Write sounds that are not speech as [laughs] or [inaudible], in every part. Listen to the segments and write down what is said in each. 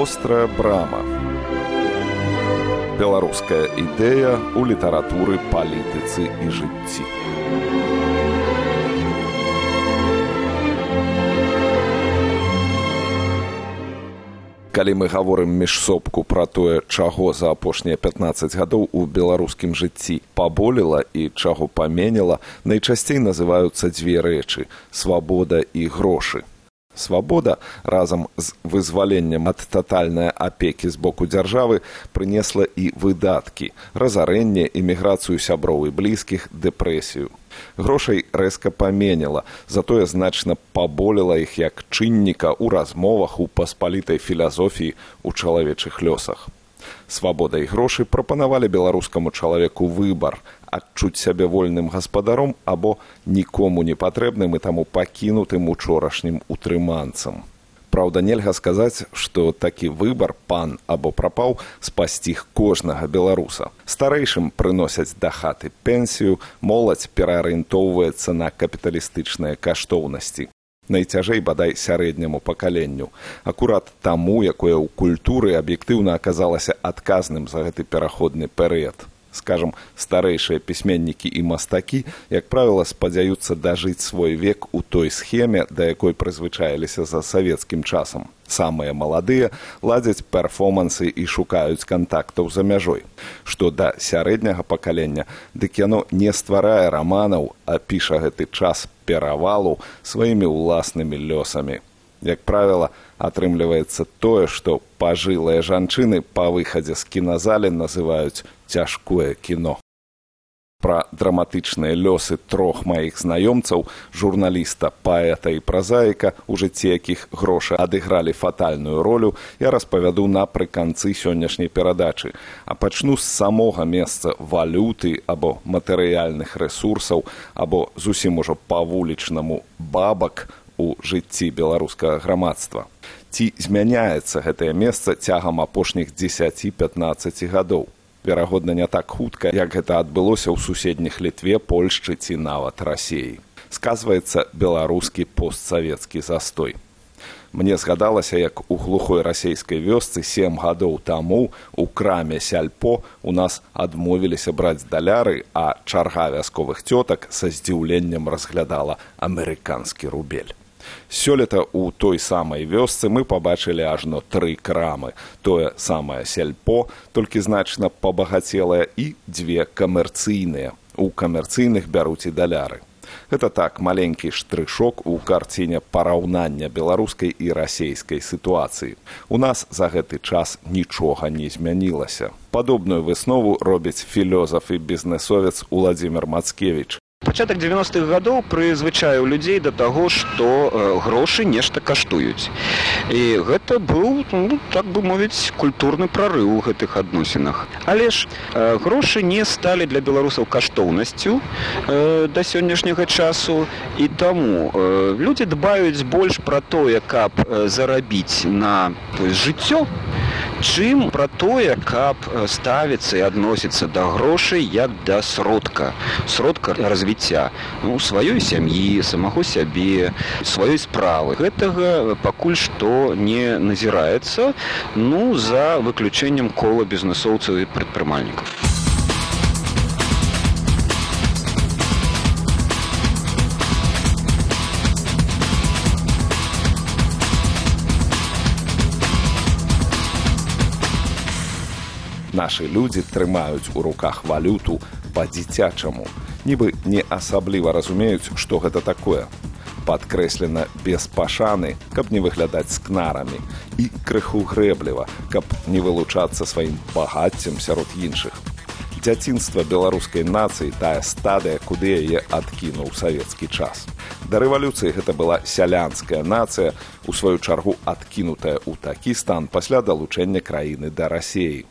вострая брама беларуская ідэя ў літаратуры палітыцы і жыцці. Калі мы гаворым міжсобку пра тое чаго за апошнія 15 гадоў у беларускім жыцці паболела і чаго паменела найчасцей называюцца дзве рэчы свабода і грошы свабода разам з вызваленнем ад татальнай апекі з боку дзяржавы прынесла і выдаткі разарэнне эміграцыю сяброў і блізкіх дэпрэсію грошай рэзка паменела затое значна паболела іх як чынніка ў размовах у паспалітай філазофіі ў чалавечых лёсах. Свабода і грошы прапанавалі беларускаму чалавеку выбар адчуць сябе вольным гаспадаром або нікому не патрэбным і таму пакінутым учорашнім утрыманцам. Праўда, нельга сказаць, што такі выбар пан або прапаў спасціг кожнага беларуса. Старэйшым прыносяць да хаты пенсію, моладзь пераарыентоўваецца на капіталістычныя каштоўнасці. Найцяжэй бадай сярэдняму пакаленню. Акурат таму, якое ў культуры аб'ектыўна аказалася адказным за гэты пераходны перыяд скажем старэйшыя пісьменнікі і мастакі як правіла спадзяюцца дажыць свой век у той схеме да якой прызвычаіліся за савецкім часам. Самыя маладыя ладзяць перформансы і шукаюць кантактаў за мяжой што да сярэдняга пакалення дык яно не стварае раманаў а піша гэты час перавалу сваімі ўласнымі лёсамі. Як правіла атрымліваецца тое што пажылыя жанчыны па выхадзе з кіназалі называюць цяжкое кіно. Пра драматычныя лёсы трох маіх знаёмцаў журналіста паэта і празаіка у жыцці якіх грошы адыгралі фатальную ролю я распавяду напрыканцы сённяшняй перадачы. А пачну з самога месца валюты або матэрыяльных рэсурсаў або зусім ужо па вулічнаму бабак у жыцці беларускага грамадства. Ці змяняецца гэтае месца цягам апошніх дзесяці пятнаццаці гадоў верагодна не так хутка як гэта адбылося ў суседніх літве польшчы ці нават рассеі сказваецца беларускі постсавецкі застой. Мне згадалася як у глухой расійскай вёсцы сем гадоў таму у краме сяльпо у нас адмовіліся браць даляры а чарга вясковых цётак са здзіўленнем разглядала амерыканскі рубель сёлета у той самай вёсцы мы пабачылі ажно тры крамы. Тое самае сельпо толькі значна пабагацелае і дзве камерцыйныя. У камерцыйных бяруць і даляры. Гэта так маленькі штрышок у карціне параўнання беларускай і расійскай сітуацыі. У нас за гэты час нічога не змянілася. Падобную выснову робіць філёзаф і бізнесовец уладзімир мацкевич пачатак 90-х гадоў прызвычаю людзей да таго што э, грошы нешта каштуюць. І гэта быў ну, так бы мовіць культурны прарыў у гэтых адносінах. Але ж э, грошы не сталі для беларусаў каштоўнасцю э, да сённяшняга часу. І таму э, людзі дбаюць больш пра тое каб э, зарабіць на жыццё чым пра тое каб э, ставіцца і адносіцца да грошай як да сродка? Сродка развіцця. Ну сваёй сям'і самого сябе сваёй справы. Гэтага пакуль што не назіраецца ну за выключэннем кола бізнесоўцаў і прадпрымальнікаў нашы людзі трымаюць у руках валюту па-дзіцячаму. Нібы не асабліва разумеюць што гэта такое. Падкрэслена без пашаны каб не выглядаць скнарамі і крыху грэбліва каб не вылучацца сваім багаццем сярод іншых. Дзяцінства беларускай нацыі тая стадыя куды яе адкінуў савецкі час. Да рэвалюцыі гэта была сялянская нацыя у сваю чаргу адкінутая ў такі стан пасля далучэння краіны да рассеі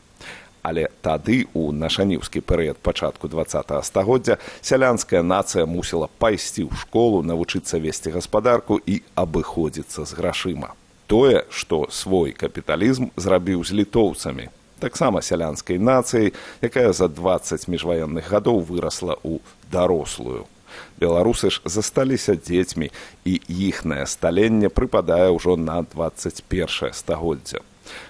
але тады у нашаніўскі перыяд пачатку два стагоддзя сялянская нацыя мусіла пайсці ў школу навучыцца весці гаспадарку і абыходзіцца з грашыма. Тое што свой капіталізм зрабіў з літоўцамі таксама сялянскай нацыяй якая за двадцать міжваенных гадоў вырасла ў дарослую. Беларусы ж засталіся дзецьмі і іхнае сталенне прыпадае ўжо на двадцать першае стагоддзя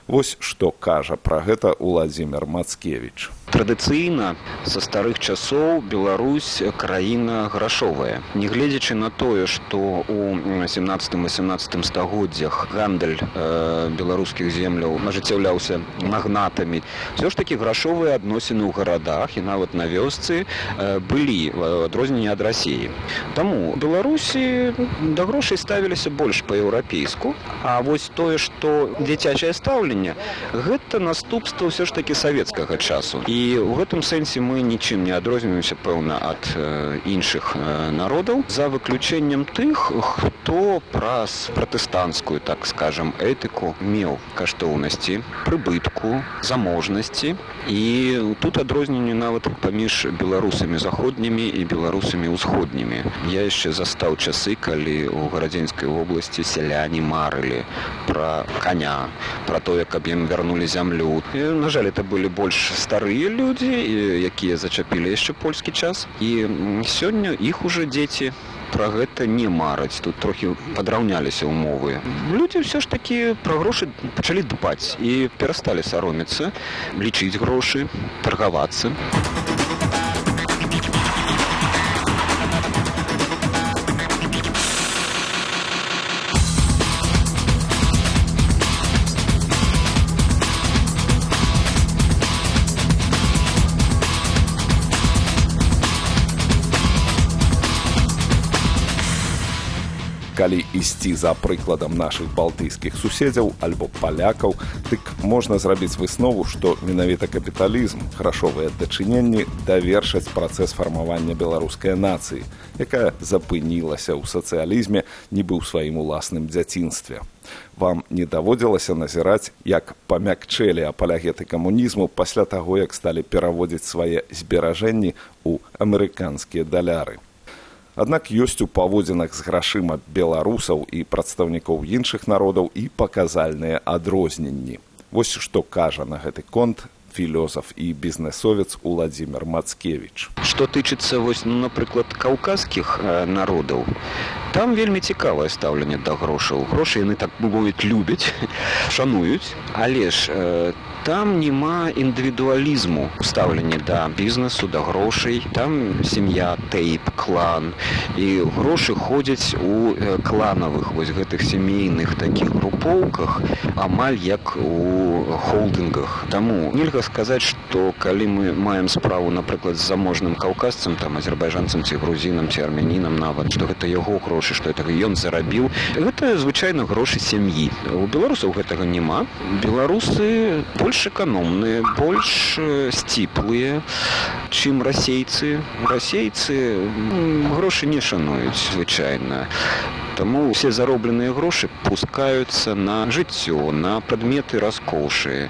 Вось што кажа пра гэта Уладзімир Мацкевіч. Традыцыйна са старых часоў Беларусь краіна грашовая. Нягледзячы на тое што у 17-18 стагоддзях гандаль э, беларускіх земляў ажыццяўляўся магнатамі все ж таки грашовыя адносіны ў гарадах і нават на вёсцы э, былі адрозненне ад рассіі Таму беларусі да грошай ставіліся больш па-еўрапейску А вось тое што дзіцячае стаўленне гэта наступства ўсё ж таки савецкага часу. І ў гэтым сэнсе мы нічым не адрозніваемся пэўна ад э, іншых э, народаў за выключэннем тых хто праз пратэстанцкую так скажем этыку меў каштоўнасці прыбытку заможнасці. І тут адрозненне нават паміж беларусамі заходнімі і беларусамі ўсходнімі. Я яшчэ застаў часы калі у гарадзенскай вобласці сяляне марылі пра коня про тое каб ім вярнулі зямлю і, на жаль это былі больш старыя людзі якія зачапілі яшчэ польскі час. І сёння іх уже дзеці пра гэта не мараць тут трохі падраўняліся ўмовы людзі ўсё ж такі пра грошы пачалі дбаць і перасталі саромецца лічыць грошы таргавацца а калі ісці за прыкладам нашых балтыйскіх суседзяў альбо палякаў дык можна зрабіць выснову што менавіта капіталізм грашовыя дачыненні давершаць працэс фармавання беларускай нацыі якая запынілася ў сацыялізме нібы ў сваім уласным дзяцінстве. Вам не даводзілася назіраць як памякчэлі апалягеты камунізму пасля таго як сталі пераводзіць свае зберажэнні ў амерыканскія даляры Аднак ёсць у паводзінах з грашыма беларусаў і прадстаўнікоў іншых народаў і паказальныя адрозненні. Вось што кажа на гэты конт філёзаф і бізнесовец Уладзімир Мацкевіч. Што тычыцца вось ну, напрыклад каўказскіх э, народаў. Там вельмі цікавае стаўленне да грошаў. Грошы яны так бываюць любяць, [laughs] шануюць, але ж э, там няма індывідуалізму стаўлення да бізнесу да грошай. Там сям'я тэйп клан. І грошы ходзяць у кланавых вось гэтых сямейных такіх групоўках амаль як у холдынгах. Таму нельга сказаць што калі мы маем справу напрыклад з заможным каўказцам там азербайджанцам ці грузінам ці армянінам нават што гэта яго грошы што это ён зарабіў гэта звычайна грошы сям'і. У беларусаў гэтага няма. Беларусы больше больш эканомныя больш сціплыя чым расейцы. Расейцы грошы не шануюць звычайна Таму ўсе заробленыя грошы пускаюцца на жыццё, на прадметы раскошы.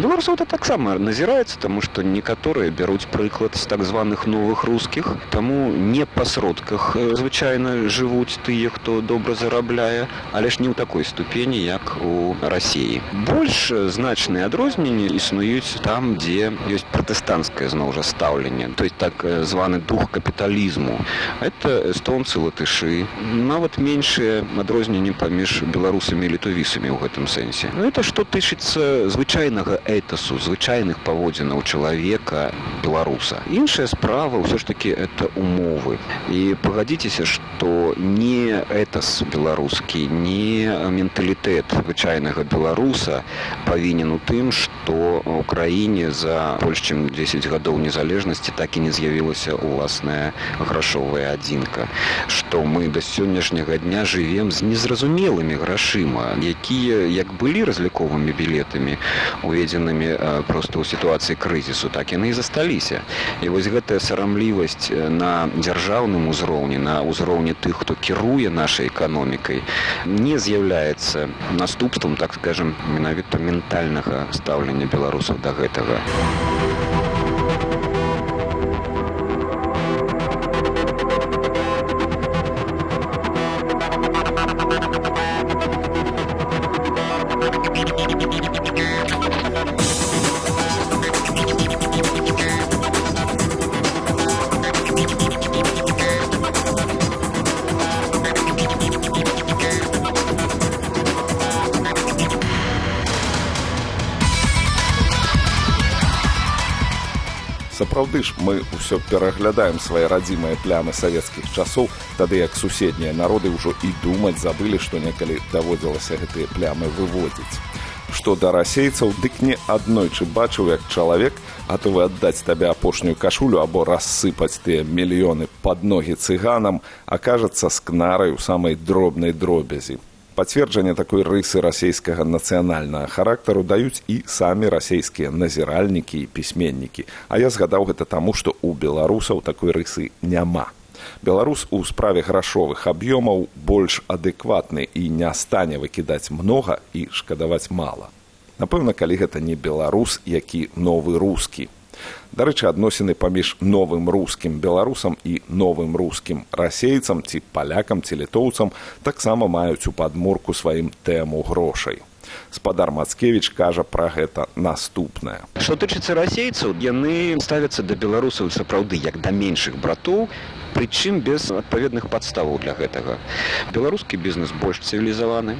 Беларусаў это таксама назіраецца, таму што некаторыя бяруць прыклад з так званых новых рускіх. Таму не па сродках звычайна жывуць тыя, хто добра зарабляе, але ж не ў такой ступені, як у рассіі. Больш значныя адрозненні існуюць там, дзе ёсць пратэстанцкае зноў жа стаўленне, то есть так званы дух капіталізму. Это эстонцы латышы, нават менш меншыя адрозненні паміж беларусамі і літувісамі ў гэтым сэнсе. Ну, это што тычыцца звычайнага этасу звычайных паводзінаў чалавека беларуса. Іншая справа ўсё ж таки это умовы. І пагадзіцеся што не этас беларускі не менталітэт звычайнага беларуса павінен у тым што у краіне за больш чым 10 гадоў незалежнасці так і не з'явілася уласная грашовая адзінка. Што мы да сённяшняга дня жывем з незразумелымі грашыма якія як былі разліковымі білетамі уведзенымі просто ў сітуацыі крызісу так яны і засталіся. І вось гэтая сарамлівасць на дзяржаўным узроўні на ўзроўні тых хто кіруе нашай эканомікай не з'яўляецца наступствам так скажем менавіта ментальнага стаўлення беларусаў да гэтага. у сапраўды ж мы ўсё пераглядаем свае радзімыя плямы савецкіх часоў. Тады як суседнія народы ўжо і думаць забылі што некалі даводзілася гэтыя плямы выводзіць. Што да расейцаў дык не аднойчы бачыў як чалавек гатовы аддаць табе апошнюю кашулю або рассыпаць тыя мільёны пад ногі цыганам акажацца з кнарай у самай дробнай дробязі пацверджанне такой рысы расійскага нацыянальнага характару даюць і самі расійскія назіральнікі і пісьменнікі а я згадаў гэта таму што у беларусаў такой рысы няма. Беларус у справе грашовых аб'ёмаў больш адэкватны і не стане выкідаць многа і шкадаваць мала напэўна калі гэта не беларус які новы рускі Дарэчы, адносіны паміж новым рускім беларусам і новым рускім расейцам ці палякам ці літоўцам таксама маюць у падмурку сваім тэму грошай. Спадар Мацкевіч кажа пра гэта наступнае. Што тычыцца расейцаў, яны ставяцца да беларусаў сапраўды як да меншых братоў, прычым без адпаведных падставаў для гэтага беларускі бізнес больш цывілізаваны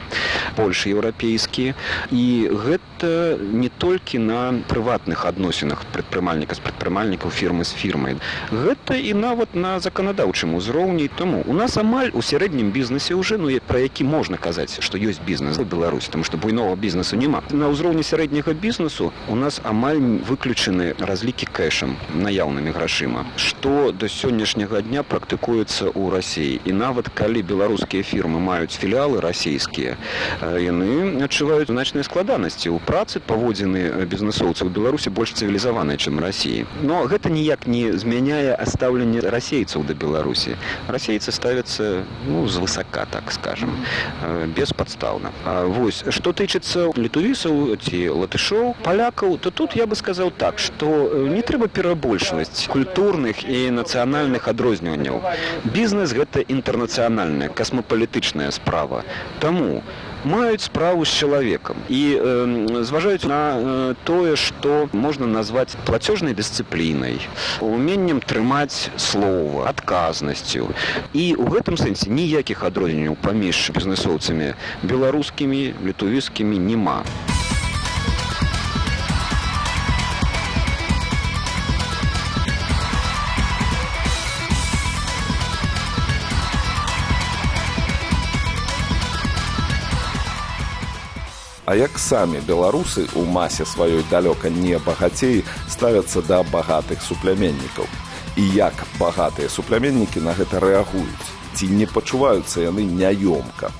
больш еўрапейскі і гэта не толькі на прыватных адносінах прадпрымальніка з прадпрымальнікаў фірмы з фірмай. Гэта і нават на заканадаўчым узроўні. Тому у нас амаль у сярэднім бізнесе уже ну пра які можна казаць што ёсць бізнес у беларусі там што буйнога бізнесу няма. На ўзроўні сярэдняга бізнесу у нас амаль выключаны разлікі кэшам наяўнымі грашыма што да сённяшняга дня практыкуецца ў рассіі і нават калі беларускія фірмы маюць філіалы расійскія яны адчуваюць значныя складанасці ў працы паводзіны бізнесоўцаў беларусі больш цывілізаванай чым рассіі но гэта ніяк не змяняе астаўленне расейцаў да беларусі. Расейцы ставяцца ну звысака так скажем беспадстаўна. Вось што тычыцца літувісаў ці латышоў палякаў то тут я бы сказаў так што не трэба перабольшваць культурных і нацыянальных адрозненняў. Бізнес гэта інтэрнацыянальная касмапалітычная справа. Таму маюць справу з чалавекам і э, зважаюць на э, тое, што можна назваць плацежнай дысцыплінай, уменнем трымаць слова, адказнасцю. І ў гэтым сэнсе ніякіх адрозненняў паміж бізнесоўцамі беларускімі, літувіскімі няма. А як самі беларусы ў масе сваёй далёка не багацей ставяцца да багатых супляменнікаў. І як багатыя супляменнікі на гэта рэагуюць, ці не пачуваюцца яны няёмка.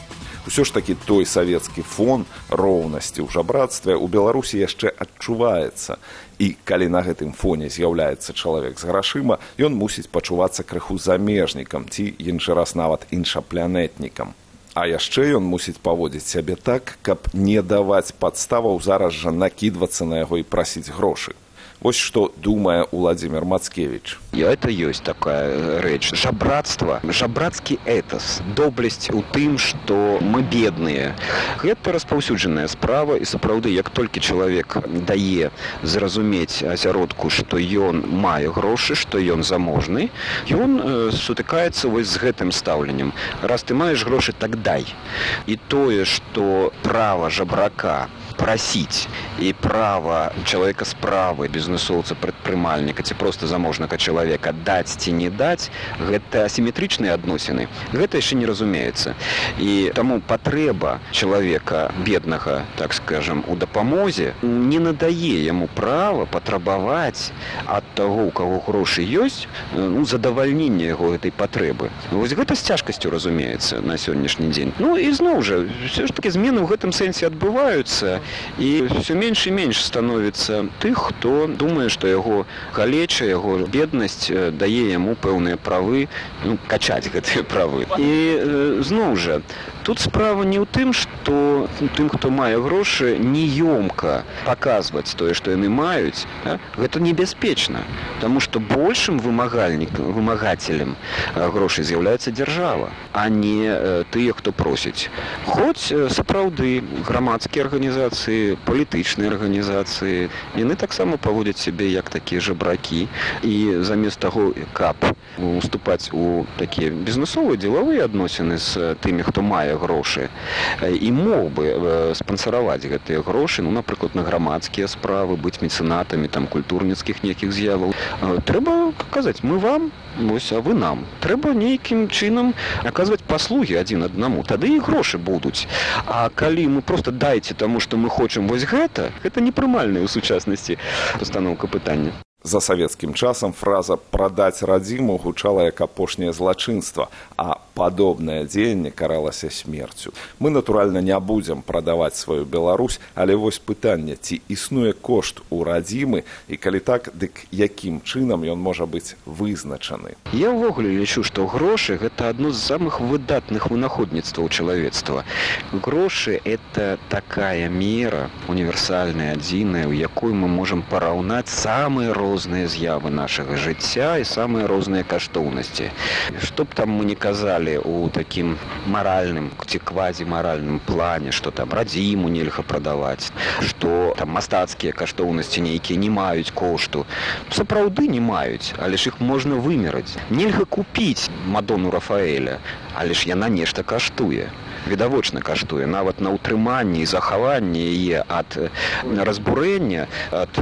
Усё ж такі той савецкі фон роўнасці ў жабрацтве ў Беларусі яшчэ адчуваецца. І калі на гэтым фоне з'яўляецца чалавек з грашыма, ён мусіць пачувацца крыху замежнікам ці іншы раз нават іншапланетнікам. А яшчэ ён мусіць паводзіць сябе так, каб не даваць падставаў зараз жа накідвацца на яго і прасіць грошы. Вось што думае Владзімир Мацкевіч. Это ёсць такая рэч жабрацтва, жабрацкі этас, доблесць у тым, што мы бедныя. Гэта распаўсюджаная справа і сапраўды, як толькі чалавек дае зразумець асяродку, што ён мае грошы, што ён заможны, ён э, сутыкаецца вось з гэтым стаўленнем. Раз ты маеш грошы так дай. І тое, што права жабрака прасіць і права чалавека справы бізнесоўца прадпрымальніка ці проста заможнага чалавека даць ці не даць гэта асіметрычныя адносіны гэта яшчэ не разумеецца і таму патрэба чалавека беднага так скажем у дапамозе не надае яму права патрабаваць ад таго у каго грошы ёсць ну, задавальнення яго гэтай патрэбы вось гэта з цяжкасцю разумеецца на сённяшні дзень ну і зноў жа все ж таки змены ў гэтым сэнсе адбываюцца і все менш і менш становіцца тых хто думае што яго галеча яго беднасць дае яму пэўныя правы ну, качаць гэтыя правы. І зноў жа тут справа не ў тым што тым хто мае грошы неёмка паказваць тое што яны маюць да? гэта небяспечна Таму што большым вымагальнікам вымагацелем грошай з'яўляецца дзяржава а не тыя хто просіць хоць сапраўды грамадскія арганізацыі палітычныя арганізацыі яны таксама паводзяць сябе як такія жабракі і замест таго каб уступаць у такія бізнесовыя дзелавыя адносіны з тымі хто мае мае грошы і мог бы спансараваць гэтыя грошы ну напрыклад на грамадскія справы быць мецэнатамі там культурніцкіх нейкіх з'яваў трэба казаць мы вам вось а вы нам. Трэба нейкім чынам аказваць паслугі адзін аднаму тады і грошы будуць а калі мы просто дайце таму што мы хочам вось гэта гэта непрымальная ў сучаснасці пастаноўка пытання За савецкім часам фраза прадаць радзіму гучала як апошняе злачынства, а падобнае дзеянне каралася смерцю. Мы, натуральна, не будзем прадаваць сваю Беларусь, але вось пытанне, ці існуе кошт у радзімы і калі так, дык якім чынам ён можа быць вызначаны. Я ўвогуле лічу, што грошы гэта адно з самых выдатных вынаходніцтваў чалавецтва. Грошы это такая мера універсальная адзіная, у якой мы можам параўнаць самыя розныя розныя з'явы нашага жыцця і самыя розныя каштоўнасці. Што б там мы не казалі у такім маральным ці квазі маральным плане, што там радзіму нельга прадаваць, што там мастацкія каштоўнасці нейкія не маюць кошту. Сапраўды не маюць, але ж іх можна вымераць. Нельга купіць мадону Рафаэля, але ж яна нешта каштуе відавочна каштуе нават на ўтрыманні і захаванні яе ад разбурэння ад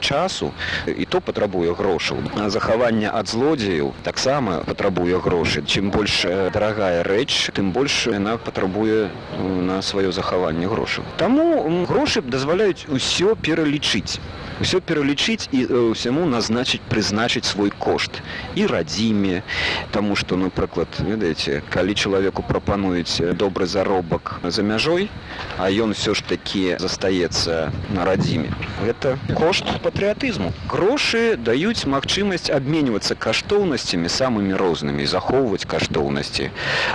часу. І то патрабуе грошаў. Захавання ад злодзеяў таксама патрабуе грошы чым больш дарагая рэч тым больш яна патрабуе на сваё захаванне грошаў. Таму грошы дазваляюць усё пералічыць ўсё пералічыць і ўсяму назначыць прызначыць свой кошт. І радзіме таму што напрыклад ведаеце калі чалавеку прапануюць добры заробак за мяжой а ён все ж такі застаецца на радзіме это кошт патрыятызму грошы даюць магчымасць абменьвацца каштоўнасцямі самымі рознымі захоўваць каштоўнасці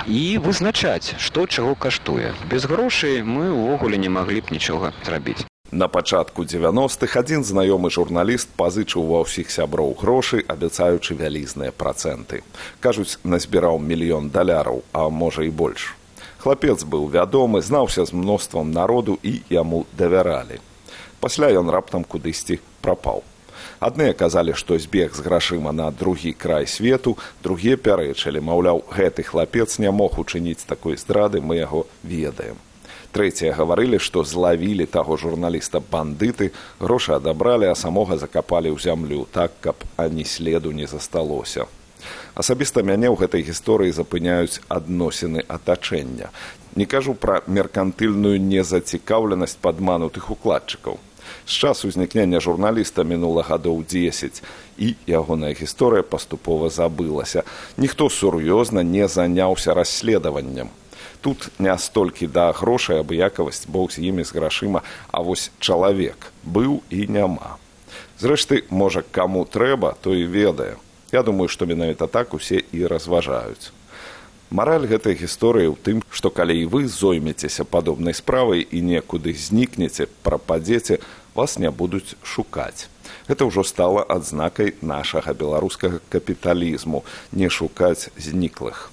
і вызначаць што чаго каштуе без грошай мы ўвогуле не маглі б нічога зрабіць На пачатку 90-х адзін знаёмы журналіст пазычыў ва ўсіх сяброў грошы, абяцаючы вялізныя працэнты. Кажуць, назбіраў мільён даляраў, а можа і больш. Хлапец быў вядомы, знаўся з мноствам народу і яму давяралі. Пасля ён раптам кудысьці прапаў. Адныя казалі, што збег з грашыма на другі край свету, другія пярэчылі, маўляў, гэты хлапец не мог учыніць такой здрады, мы яго ведаем. Трэція гаварылі, што злавілі таго журналіста бандыты, грошы адабралі, а самога закапалі ў зямлю так, каб ані следу не засталося. Асабіста мяне ў гэтай гісторыі запыняюць адносіны атачэння. Не кажу пра меркантыльную незацікаўленасць падманутых укладчыкаў. З часу узнікнення журналіста мінула гадоў 10 і ягоная гісторыя паступова забылася. Ніхто сур'ёзна не заняўся расследаваннем тут не столькі да грошай абыякавасць бог з імі з грашыма. А вось чалавек быў і няма. Зрэшты можа каму трэба то і ведае. Я думаю што менавіта так усе і разважаюць. Мараль гэтай гісторыі ў тым што калі і вы зоймецеся падобнай справай і некуды знікнеце прападзеце вас не будуць шукаць. Гэта ўжо стала адзнакай нашага беларускага капіталізму. Не шукаць зніклых.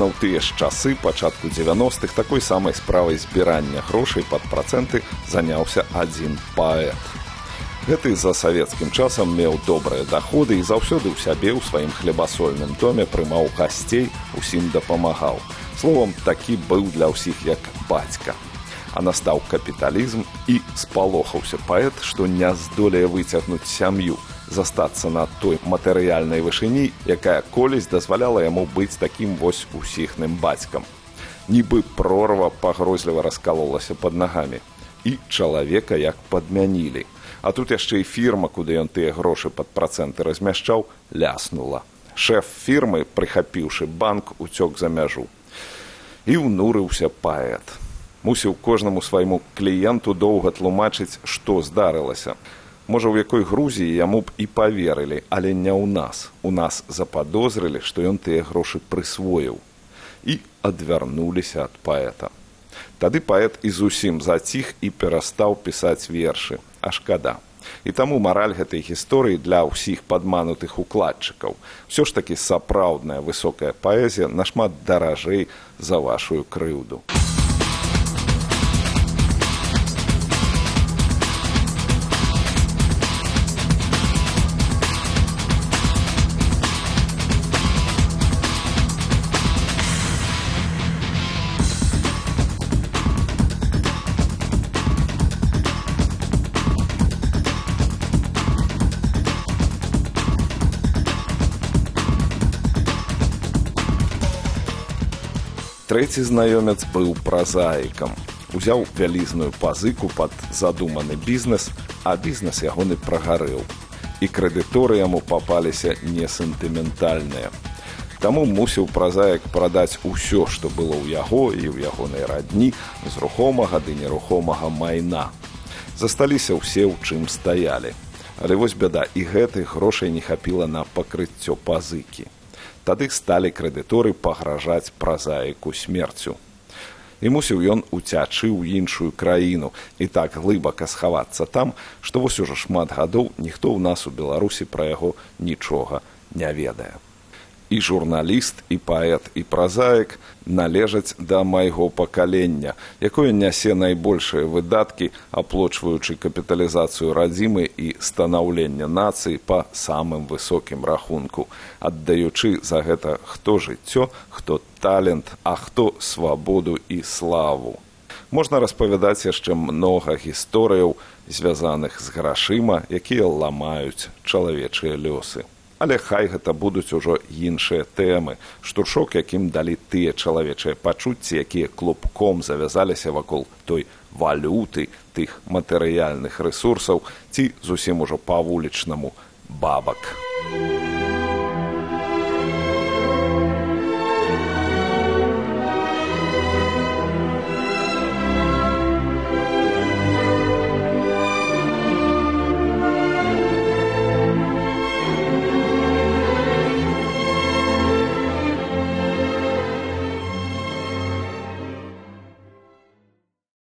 Прыблізна ў тыя ж часы пачатку 90-х такой самай справай збірання грошай пад працэнты заняўся адзін паэт. Гэты за савецкім часам меў добрыя даходы і заўсёды ў сябе ў сваім хлебасольным доме прымаў гасцей, усім дапамагаў. Словом, такі быў для ўсіх як бацька. А настаў капіталізм і спалохаўся паэт, што не здолее выцягнуць сям'ю, застацца на той матэрыяльнай вышыні, якая колісь дазваляла яму быць такім вось усіхным бацькам. Нібы прорва пагрозліва раскалолася пад нагамі і чалавека як падмянілі. А тут яшчэ і фірма, куды ён тыя грошы пад працэнты размяшчаў, ляснула. Шэф фірмы, прыхапіўшы банк, уцёк за мяжу. І ўнурыўся паэт. Мусіў кожнаму свайму кліенту доўга тлумачыць, што здарылася Можа, у якой Грузіі яму б і паверылі, але не ў нас. У нас западозрылі, што ён тыя грошы прысвоіў і адвярнуліся ад паэта. Тады паэт і зусім заціх і перастаў пісаць вершы, а шкада. І таму мараль гэтай гісторыі для ўсіх падманутых укладчыкаў. Усё ж такі сапраўдная высокая паэзія нашмат даражэй за вашую крыўду. Трэці знаёмец быў празаікам. Узяў вялізную пазыку пад задуманы бізнес, а бізнес ягоны прагарэў. І крэдыторы яму папаліся несентыментальныя. Таму мусіў празаек прадаць усё, што было ў яго і ў ягонай радні з рухомага ды нерухомага майна. Засталіся ўсе, у чым стаялі. Але вось бяда і гэтых грошай не хапіла на пакрыццё пазыкі тады сталі крэдыторы пагражаць празаіку смерцю. І мусіў ён уцячы ў іншую краіну і так глыбака схавацца там, што вось ужо шмат гадоў ніхто ў нас у Беларусі пра яго нічога не ведае і журналіст і паэт і празаік належаць да майго пакалення якое нясе найбольшыя выдаткі аплочваючы капіталізацыю радзімы і станаўлення нацыі па самым высокім рахунку аддаючы за гэта хто жыццё хто талент а хто свабоду і славу. Можна распавядаць яшчэ многа гісторыяў звязаных з грашыма якія ламаюць чалавечыя лёсы але хай гэта будуць ужо іншыя тэмы штуршок якім далі тыя чалавечыя пачуцці якія клубком завязаліся вакол той валюты тых матэрыяльных рэсурсаў ці зусім ужо па вулічнаму бабак.